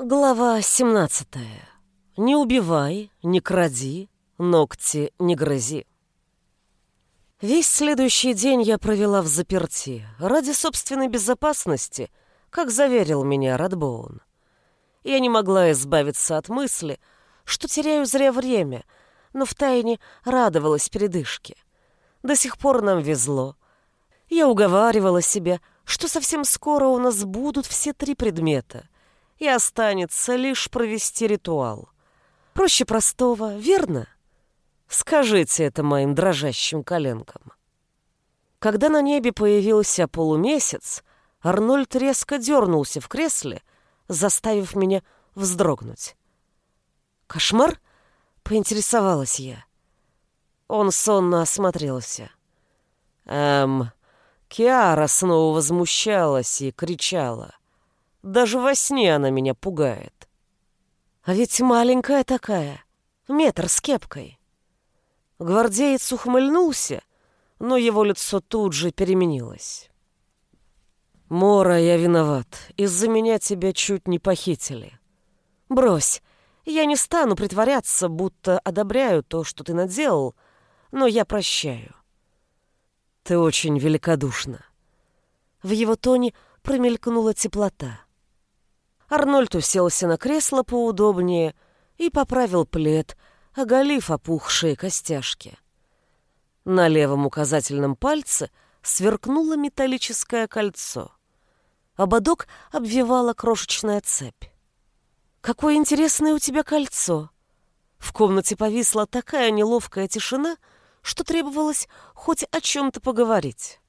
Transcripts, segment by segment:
Глава 17. Не убивай, не кради, ногти не грызи. Весь следующий день я провела в заперти, ради собственной безопасности, как заверил меня Радбоун. Я не могла избавиться от мысли, что теряю зря время, но втайне радовалась передышке. До сих пор нам везло. Я уговаривала себя, что совсем скоро у нас будут все три предмета — и останется лишь провести ритуал. Проще простого, верно? Скажите это моим дрожащим коленкам. Когда на небе появился полумесяц, Арнольд резко дернулся в кресле, заставив меня вздрогнуть. «Кошмар?» — поинтересовалась я. Он сонно осмотрелся. Эм, Киара снова возмущалась и кричала. Даже во сне она меня пугает. А ведь маленькая такая, метр с кепкой. Гвардеец ухмыльнулся, но его лицо тут же переменилось. «Мора, я виноват. Из-за меня тебя чуть не похитили. Брось, я не стану притворяться, будто одобряю то, что ты наделал, но я прощаю. Ты очень великодушна». В его тоне промелькнула теплота. Арнольд уселся на кресло поудобнее и поправил плед, оголив опухшие костяшки. На левом указательном пальце сверкнуло металлическое кольцо. Ободок обвивала крошечная цепь. «Какое интересное у тебя кольцо!» В комнате повисла такая неловкая тишина, что требовалось хоть о чем-то поговорить.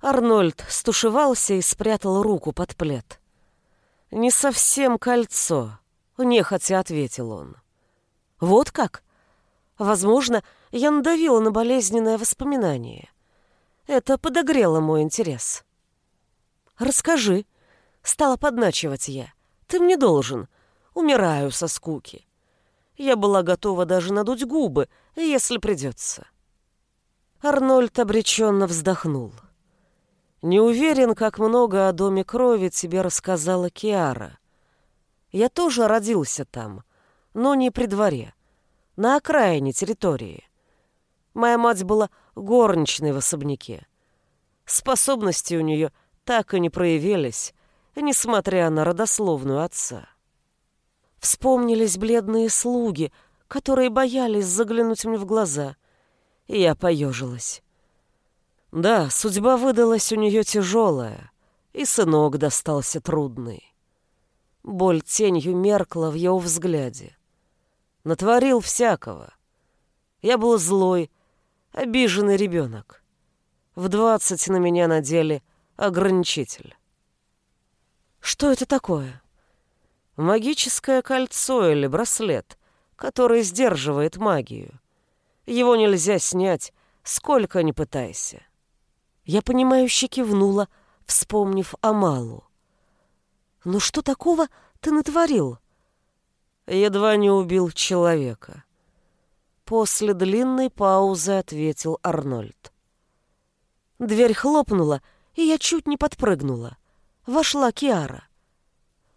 Арнольд стушевался и спрятал руку под плед. «Не совсем кольцо», — нехотя ответил он. «Вот как? Возможно, я надавила на болезненное воспоминание. Это подогрело мой интерес». «Расскажи», — стала подначивать я. «Ты мне должен. Умираю со скуки». Я была готова даже надуть губы, если придется. Арнольд обреченно вздохнул. Не уверен, как много о доме крови тебе рассказала Киара. Я тоже родился там, но не при дворе, на окраине территории. Моя мать была горничной в особняке. Способности у нее так и не проявились, несмотря на родословную отца. Вспомнились бледные слуги, которые боялись заглянуть мне в глаза, и я поежилась. Да, судьба выдалась у нее тяжелая, и сынок достался трудный. Боль тенью меркла в его взгляде. Натворил всякого. Я был злой, обиженный ребенок. В двадцать на меня надели ограничитель. Что это такое? Магическое кольцо или браслет, который сдерживает магию. Его нельзя снять, сколько ни пытайся. Я понимающе кивнула, вспомнив Амалу. «Ну что такого ты натворил?» «Едва не убил человека». После длинной паузы ответил Арнольд. Дверь хлопнула, и я чуть не подпрыгнула. Вошла Киара.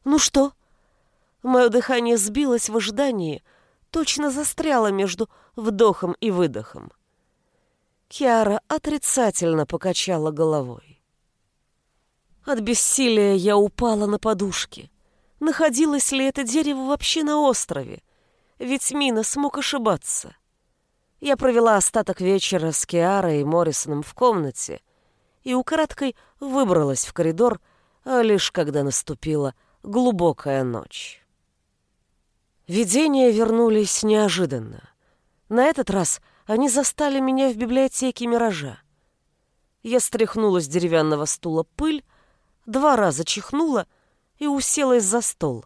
«Ну что?» Мое дыхание сбилось в ожидании, точно застряло между вдохом и выдохом. Киара отрицательно покачала головой. От бессилия я упала на подушки. Находилось ли это дерево вообще на острове? Ведь Мина смог ошибаться. Я провела остаток вечера с Киарой и Моррисоном в комнате и украдкой выбралась в коридор, а лишь когда наступила глубокая ночь. Видения вернулись неожиданно. На этот раз — они застали меня в библиотеке «Миража». Я стряхнула с деревянного стула пыль, два раза чихнула и уселась за стол.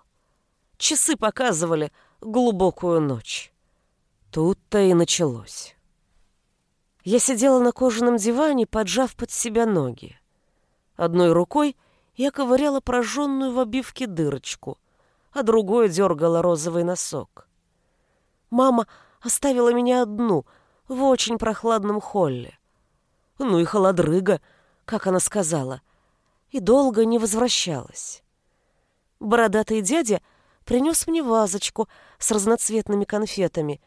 Часы показывали глубокую ночь. Тут-то и началось. Я сидела на кожаном диване, поджав под себя ноги. Одной рукой я ковыряла прожженную в обивке дырочку, а другой дергала розовый носок. Мама оставила меня одну — в очень прохладном холле. Ну и холодрыга, как она сказала, и долго не возвращалась. Бородатый дядя принес мне вазочку с разноцветными конфетами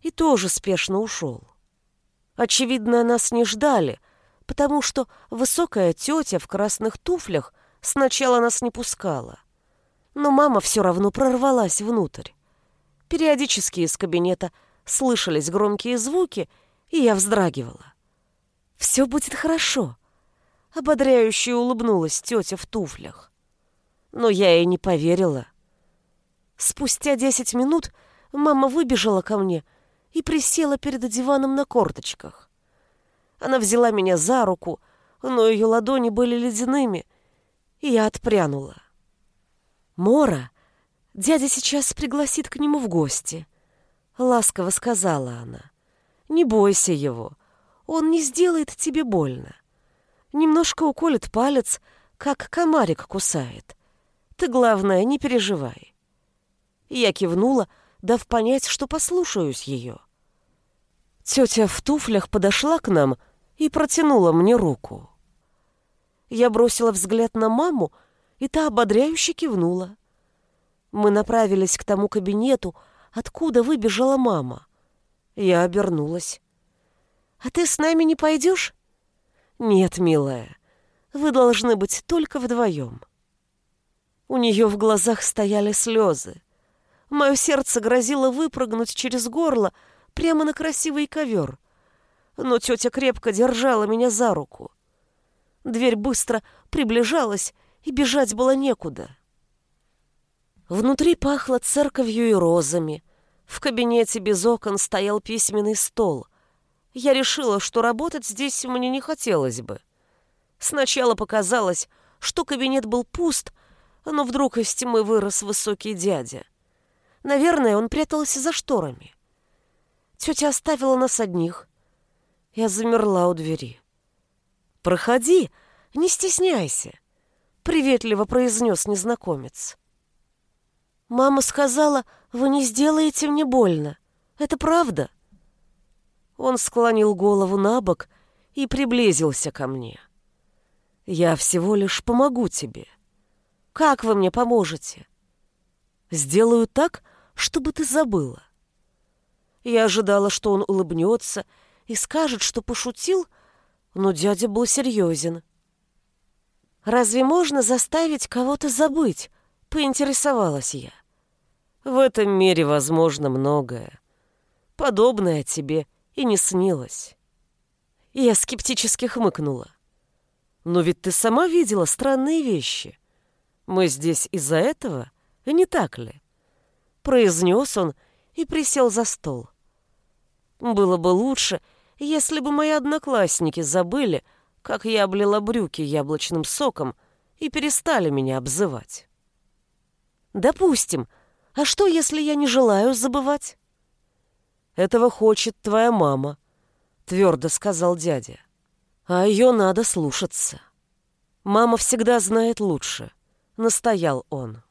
и тоже спешно ушел. Очевидно, нас не ждали, потому что высокая тетя в красных туфлях сначала нас не пускала. Но мама все равно прорвалась внутрь. Периодически из кабинета слышались громкие звуки, и я вздрагивала. «Все будет хорошо», — ободряюще улыбнулась тетя в туфлях. Но я ей не поверила. Спустя десять минут мама выбежала ко мне и присела перед диваном на корточках. Она взяла меня за руку, но ее ладони были ледяными, и я отпрянула. «Мора, дядя сейчас пригласит к нему в гости», — ласково сказала она. «Не бойся его, он не сделает тебе больно. Немножко уколет палец, как комарик кусает. Ты, главное, не переживай». Я кивнула, дав понять, что послушаюсь ее. Тетя в туфлях подошла к нам и протянула мне руку. Я бросила взгляд на маму, и та ободряюще кивнула. Мы направились к тому кабинету, откуда выбежала мама. Я обернулась. «А ты с нами не пойдешь?» «Нет, милая, вы должны быть только вдвоем». У нее в глазах стояли слезы. Мое сердце грозило выпрыгнуть через горло, прямо на красивый ковер. Но тетя крепко держала меня за руку. Дверь быстро приближалась, и бежать было некуда. Внутри пахло церковью и розами. В кабинете без окон стоял письменный стол. Я решила, что работать здесь мне не хотелось бы. Сначала показалось, что кабинет был пуст, но вдруг из тьмы вырос высокий дядя. Наверное, он прятался за шторами. Тетя оставила нас одних. Я замерла у двери. «Проходи, не стесняйся», — приветливо произнес незнакомец. «Мама сказала, вы не сделаете мне больно. Это правда?» Он склонил голову на бок и приблизился ко мне. «Я всего лишь помогу тебе». «Как вы мне поможете?» «Сделаю так, чтобы ты забыла. Я ожидала, что он улыбнется и скажет, что пошутил, но дядя был серьезен. «Разве можно заставить кого-то забыть?» — поинтересовалась я. «В этом мире возможно многое. Подобное тебе и не снилось». Я скептически хмыкнула. «Но ведь ты сама видела странные вещи. Мы здесь из-за этого, не так ли?» Произнес он и присел за стол. Было бы лучше, если бы мои одноклассники забыли, как я облила брюки яблочным соком и перестали меня обзывать. Допустим. А что, если я не желаю забывать? Этого хочет твоя мама, твердо сказал дядя. А ее надо слушаться. Мама всегда знает лучше, настоял он.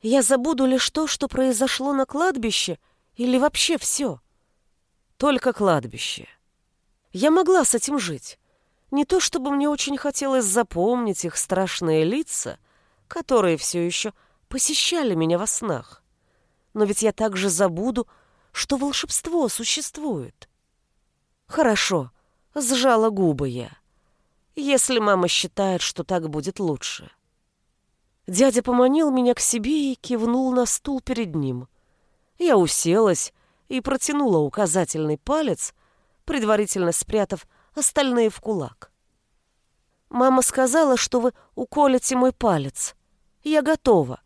Я забуду лишь то, что произошло на кладбище, или вообще все только кладбище. Я могла с этим жить. Не то чтобы мне очень хотелось запомнить их страшные лица, которые все еще посещали меня во снах. Но ведь я также забуду, что волшебство существует. Хорошо, сжала губы я. Если мама считает, что так будет лучше. Дядя поманил меня к себе и кивнул на стул перед ним. Я уселась, и протянула указательный палец, предварительно спрятав остальные в кулак. «Мама сказала, что вы уколите мой палец. Я готова.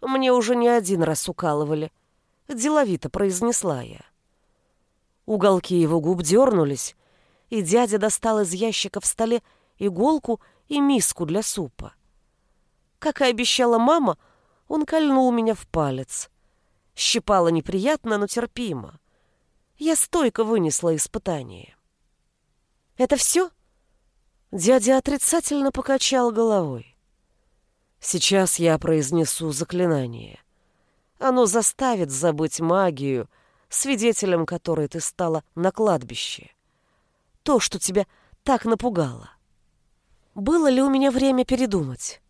Мне уже не один раз укалывали», — деловито произнесла я. Уголки его губ дернулись, и дядя достал из ящика в столе иголку и миску для супа. Как и обещала мама, он кольнул меня в палец — Щипало неприятно, но терпимо. Я стойко вынесла испытание. «Это все?» Дядя отрицательно покачал головой. «Сейчас я произнесу заклинание. Оно заставит забыть магию, свидетелем которой ты стала на кладбище. То, что тебя так напугало. Было ли у меня время передумать?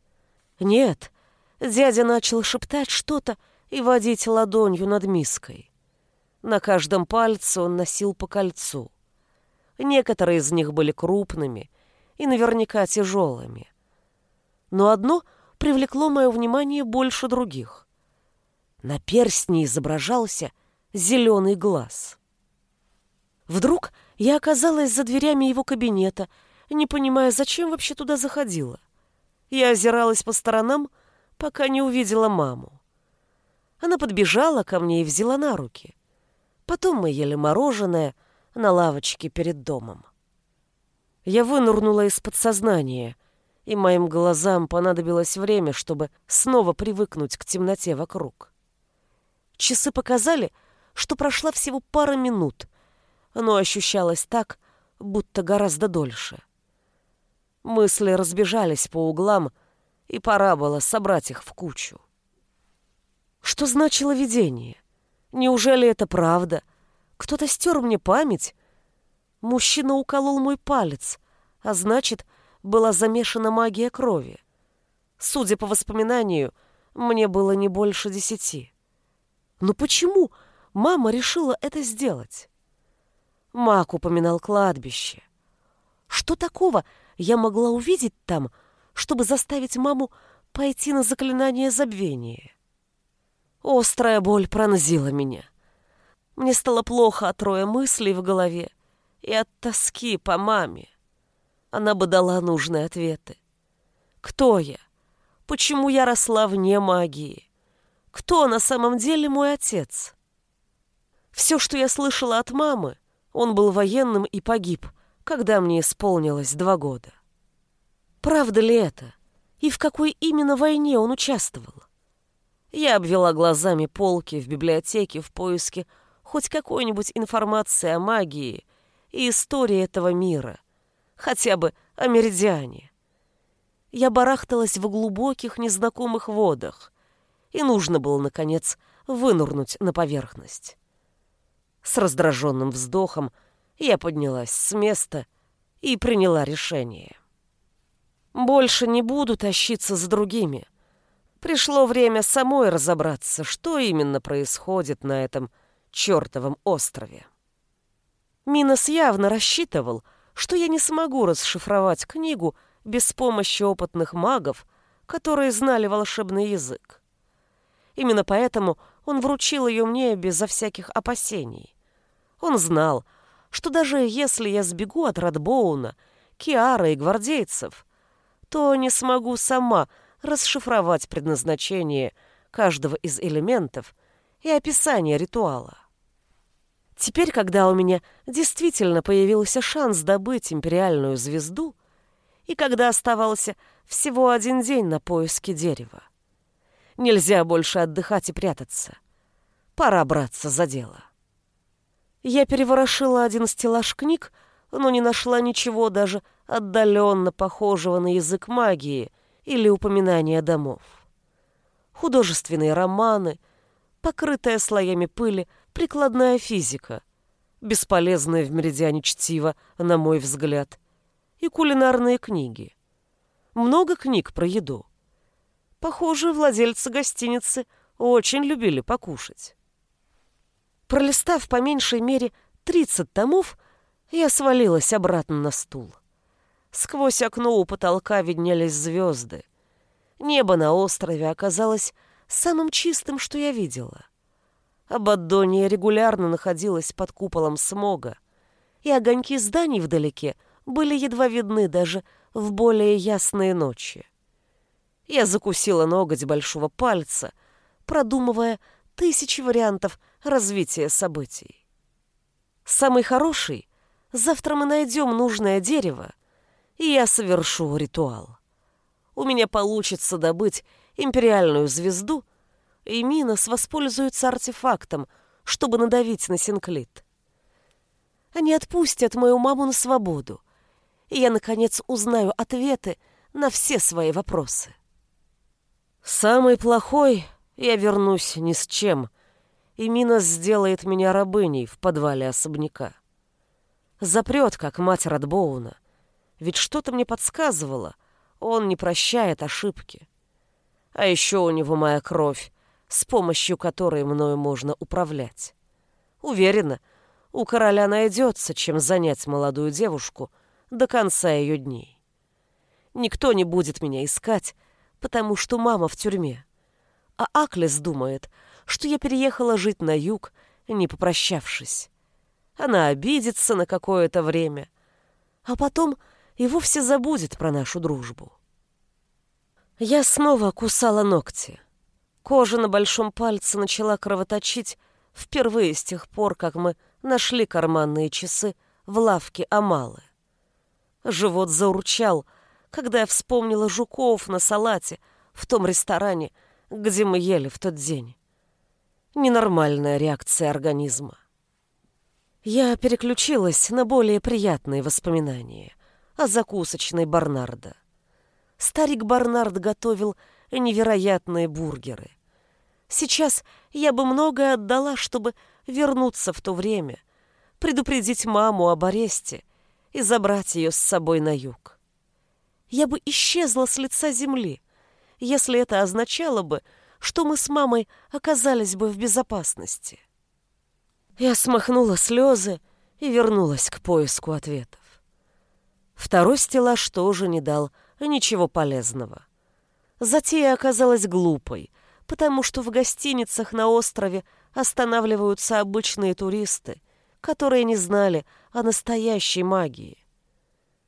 Нет, Дядя начал шептать что-то и водить ладонью над миской. На каждом пальце он носил по кольцу. Некоторые из них были крупными и наверняка тяжелыми. Но одно привлекло мое внимание больше других. На перстне изображался зеленый глаз. Вдруг я оказалась за дверями его кабинета, не понимая, зачем вообще туда заходила. Я озиралась по сторонам, пока не увидела маму. Она подбежала ко мне и взяла на руки. Потом мы ели мороженое на лавочке перед домом. Я вынырнула из подсознания, и моим глазам понадобилось время, чтобы снова привыкнуть к темноте вокруг. Часы показали, что прошла всего пара минут, но ощущалось так, будто гораздо дольше. Мысли разбежались по углам, и пора было собрать их в кучу. Что значило видение? Неужели это правда? Кто-то стер мне память? Мужчина уколол мой палец, а значит, была замешана магия крови. Судя по воспоминанию, мне было не больше десяти. Но почему мама решила это сделать? Мак упоминал кладбище. Что такого я могла увидеть там, чтобы заставить маму пойти на заклинание забвения? Острая боль пронзила меня. Мне стало плохо от роя мыслей в голове и от тоски по маме. Она бы дала нужные ответы. Кто я? Почему я росла вне магии? Кто на самом деле мой отец? Все, что я слышала от мамы, он был военным и погиб, когда мне исполнилось два года. Правда ли это? И в какой именно войне он участвовал? Я обвела глазами полки в библиотеке в поиске хоть какой-нибудь информации о магии и истории этого мира, хотя бы о Меридиане. Я барахталась в глубоких незнакомых водах, и нужно было, наконец, вынурнуть на поверхность. С раздраженным вздохом я поднялась с места и приняла решение. Больше не буду тащиться за другими — Пришло время самой разобраться, что именно происходит на этом чертовом острове. Минос явно рассчитывал, что я не смогу расшифровать книгу без помощи опытных магов, которые знали волшебный язык. Именно поэтому он вручил ее мне безо всяких опасений. Он знал, что даже если я сбегу от Радбоуна, Киара и гвардейцев, то не смогу сама расшифровать предназначение каждого из элементов и описание ритуала. Теперь, когда у меня действительно появился шанс добыть империальную звезду, и когда оставался всего один день на поиске дерева, нельзя больше отдыхать и прятаться. Пора браться за дело. Я переворошила один стеллаж книг, но не нашла ничего даже отдаленно похожего на язык магии или упоминания домов. Художественные романы, покрытая слоями пыли прикладная физика, бесполезная в меридиане чтиво, на мой взгляд, и кулинарные книги. Много книг про еду. Похоже, владельцы гостиницы очень любили покушать. Пролистав по меньшей мере 30 томов, я свалилась обратно на стул. Сквозь окно у потолка виднелись звезды. Небо на острове оказалось самым чистым, что я видела. Абаддония регулярно находилась под куполом смога, и огоньки зданий вдалеке были едва видны даже в более ясные ночи. Я закусила ноготь большого пальца, продумывая тысячи вариантов развития событий. Самый хороший — завтра мы найдем нужное дерево, и я совершу ритуал. У меня получится добыть империальную звезду, и Минос воспользуется артефактом, чтобы надавить на Синклит. Они отпустят мою маму на свободу, и я, наконец, узнаю ответы на все свои вопросы. Самый плохой я вернусь ни с чем, и Минос сделает меня рабыней в подвале особняка. Запрет, как мать Радбоуна — ведь что-то мне подсказывало, он не прощает ошибки. А еще у него моя кровь, с помощью которой мною можно управлять. Уверена, у короля найдется, чем занять молодую девушку до конца ее дней. Никто не будет меня искать, потому что мама в тюрьме. А Аклес думает, что я переехала жить на юг, не попрощавшись. Она обидится на какое-то время, а потом и вовсе забудет про нашу дружбу. Я снова кусала ногти. Кожа на большом пальце начала кровоточить впервые с тех пор, как мы нашли карманные часы в лавке Амалы. Живот заурчал, когда я вспомнила жуков на салате в том ресторане, где мы ели в тот день. Ненормальная реакция организма. Я переключилась на более приятные воспоминания о закусочной Барнарда. Старик Барнард готовил невероятные бургеры. Сейчас я бы многое отдала, чтобы вернуться в то время, предупредить маму об аресте и забрать ее с собой на юг. Я бы исчезла с лица земли, если это означало бы, что мы с мамой оказались бы в безопасности. Я смахнула слезы и вернулась к поиску ответов. Второй стеллаж тоже не дал ничего полезного. Затея оказалась глупой, потому что в гостиницах на острове останавливаются обычные туристы, которые не знали о настоящей магии.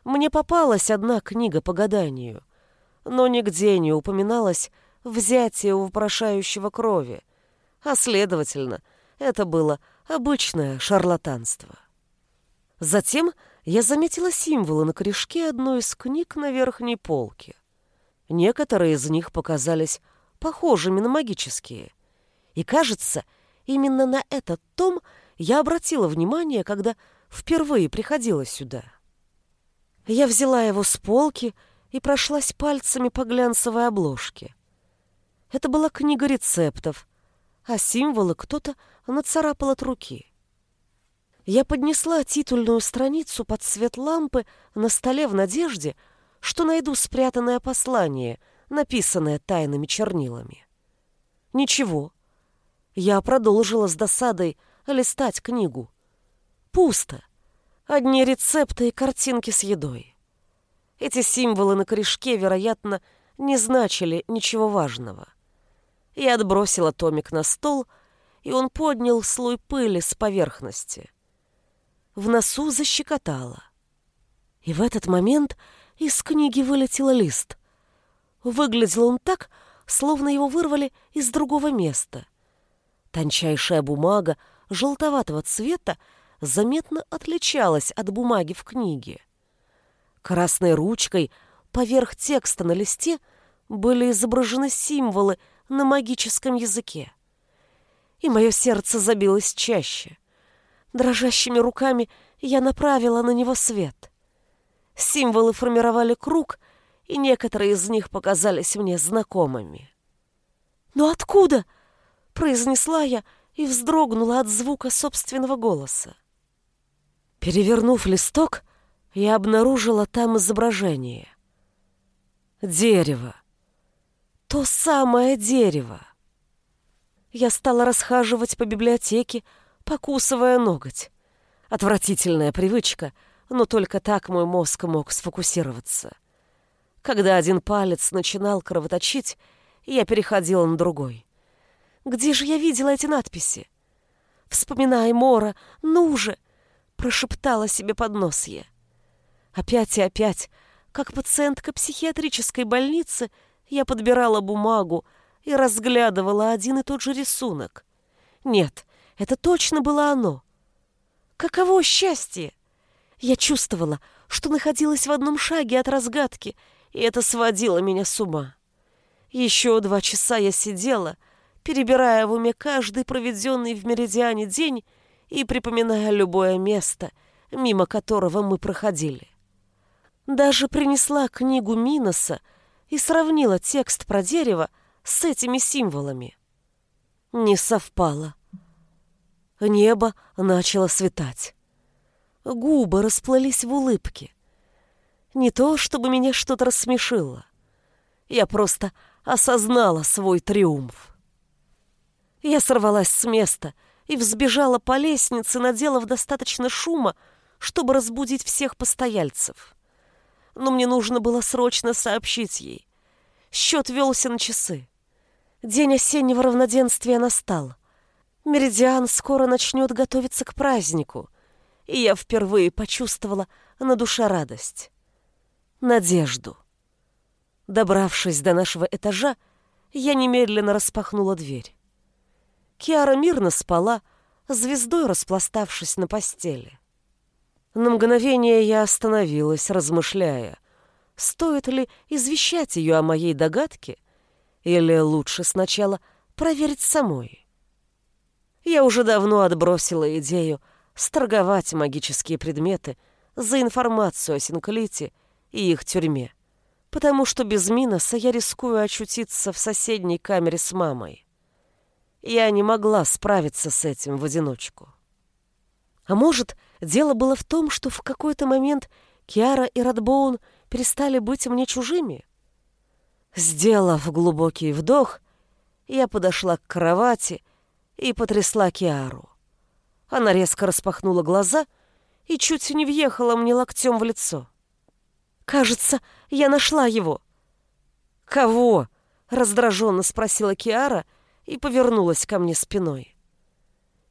Мне попалась одна книга по гаданию, но нигде не упоминалось взятие у вопрошающего крови, а, следовательно, это было обычное шарлатанство. Затем я заметила символы на корешке одной из книг на верхней полке. Некоторые из них показались похожими на магические. И, кажется, именно на этот том я обратила внимание, когда впервые приходила сюда. Я взяла его с полки и прошлась пальцами по глянцевой обложке. Это была книга рецептов, а символы кто-то нацарапал от руки. Я поднесла титульную страницу под свет лампы на столе в надежде, что найду спрятанное послание, написанное тайными чернилами. Ничего. Я продолжила с досадой листать книгу. Пусто. Одни рецепты и картинки с едой. Эти символы на корешке, вероятно, не значили ничего важного. Я отбросила томик на стол, и он поднял слой пыли с поверхности. В носу защекотало. И в этот момент из книги вылетел лист. Выглядел он так, словно его вырвали из другого места. Тончайшая бумага желтоватого цвета заметно отличалась от бумаги в книге. Красной ручкой поверх текста на листе были изображены символы на магическом языке. И мое сердце забилось чаще. Дрожащими руками я направила на него свет. Символы формировали круг, и некоторые из них показались мне знакомыми. «Но откуда?» — произнесла я и вздрогнула от звука собственного голоса. Перевернув листок, я обнаружила там изображение. Дерево. То самое дерево. Я стала расхаживать по библиотеке, покусывая ноготь. Отвратительная привычка — но только так мой мозг мог сфокусироваться. Когда один палец начинал кровоточить, я переходила на другой. Где же я видела эти надписи? «Вспоминай, Мора, ну же!» — прошептала себе под нос я. Опять и опять, как пациентка психиатрической больницы, я подбирала бумагу и разглядывала один и тот же рисунок. Нет, это точно было оно. Каково счастье! Я чувствовала, что находилась в одном шаге от разгадки, и это сводило меня с ума. Еще два часа я сидела, перебирая в уме каждый проведенный в Меридиане день и припоминая любое место, мимо которого мы проходили. Даже принесла книгу Миноса и сравнила текст про дерево с этими символами. Не совпало. Небо начало светать. Губы расплылись в улыбке. Не то, чтобы меня что-то рассмешило. Я просто осознала свой триумф. Я сорвалась с места и взбежала по лестнице, наделав достаточно шума, чтобы разбудить всех постояльцев. Но мне нужно было срочно сообщить ей. Счет велся на часы. День осеннего равноденствия настал. Меридиан скоро начнет готовиться к празднику, и я впервые почувствовала на душе радость. Надежду. Добравшись до нашего этажа, я немедленно распахнула дверь. Киара мирно спала, звездой распластавшись на постели. На мгновение я остановилась, размышляя, стоит ли извещать ее о моей догадке, или лучше сначала проверить самой. Я уже давно отбросила идею сторговать магические предметы за информацию о Синклите и их тюрьме, потому что без Миноса я рискую очутиться в соседней камере с мамой. Я не могла справиться с этим в одиночку. А может, дело было в том, что в какой-то момент Киара и Радбоун перестали быть мне чужими? Сделав глубокий вдох, я подошла к кровати и потрясла Киару. Она резко распахнула глаза и чуть не въехала мне локтем в лицо. «Кажется, я нашла его». «Кого?» — раздраженно спросила Киара и повернулась ко мне спиной.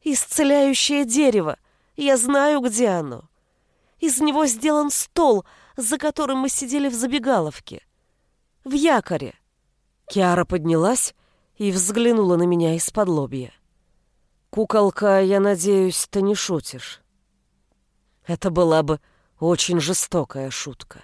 «Исцеляющее дерево. Я знаю, где оно. Из него сделан стол, за которым мы сидели в забегаловке. В якоре». Киара поднялась и взглянула на меня из-под лобья. «Куколка, я надеюсь, ты не шутишь». Это была бы очень жестокая шутка.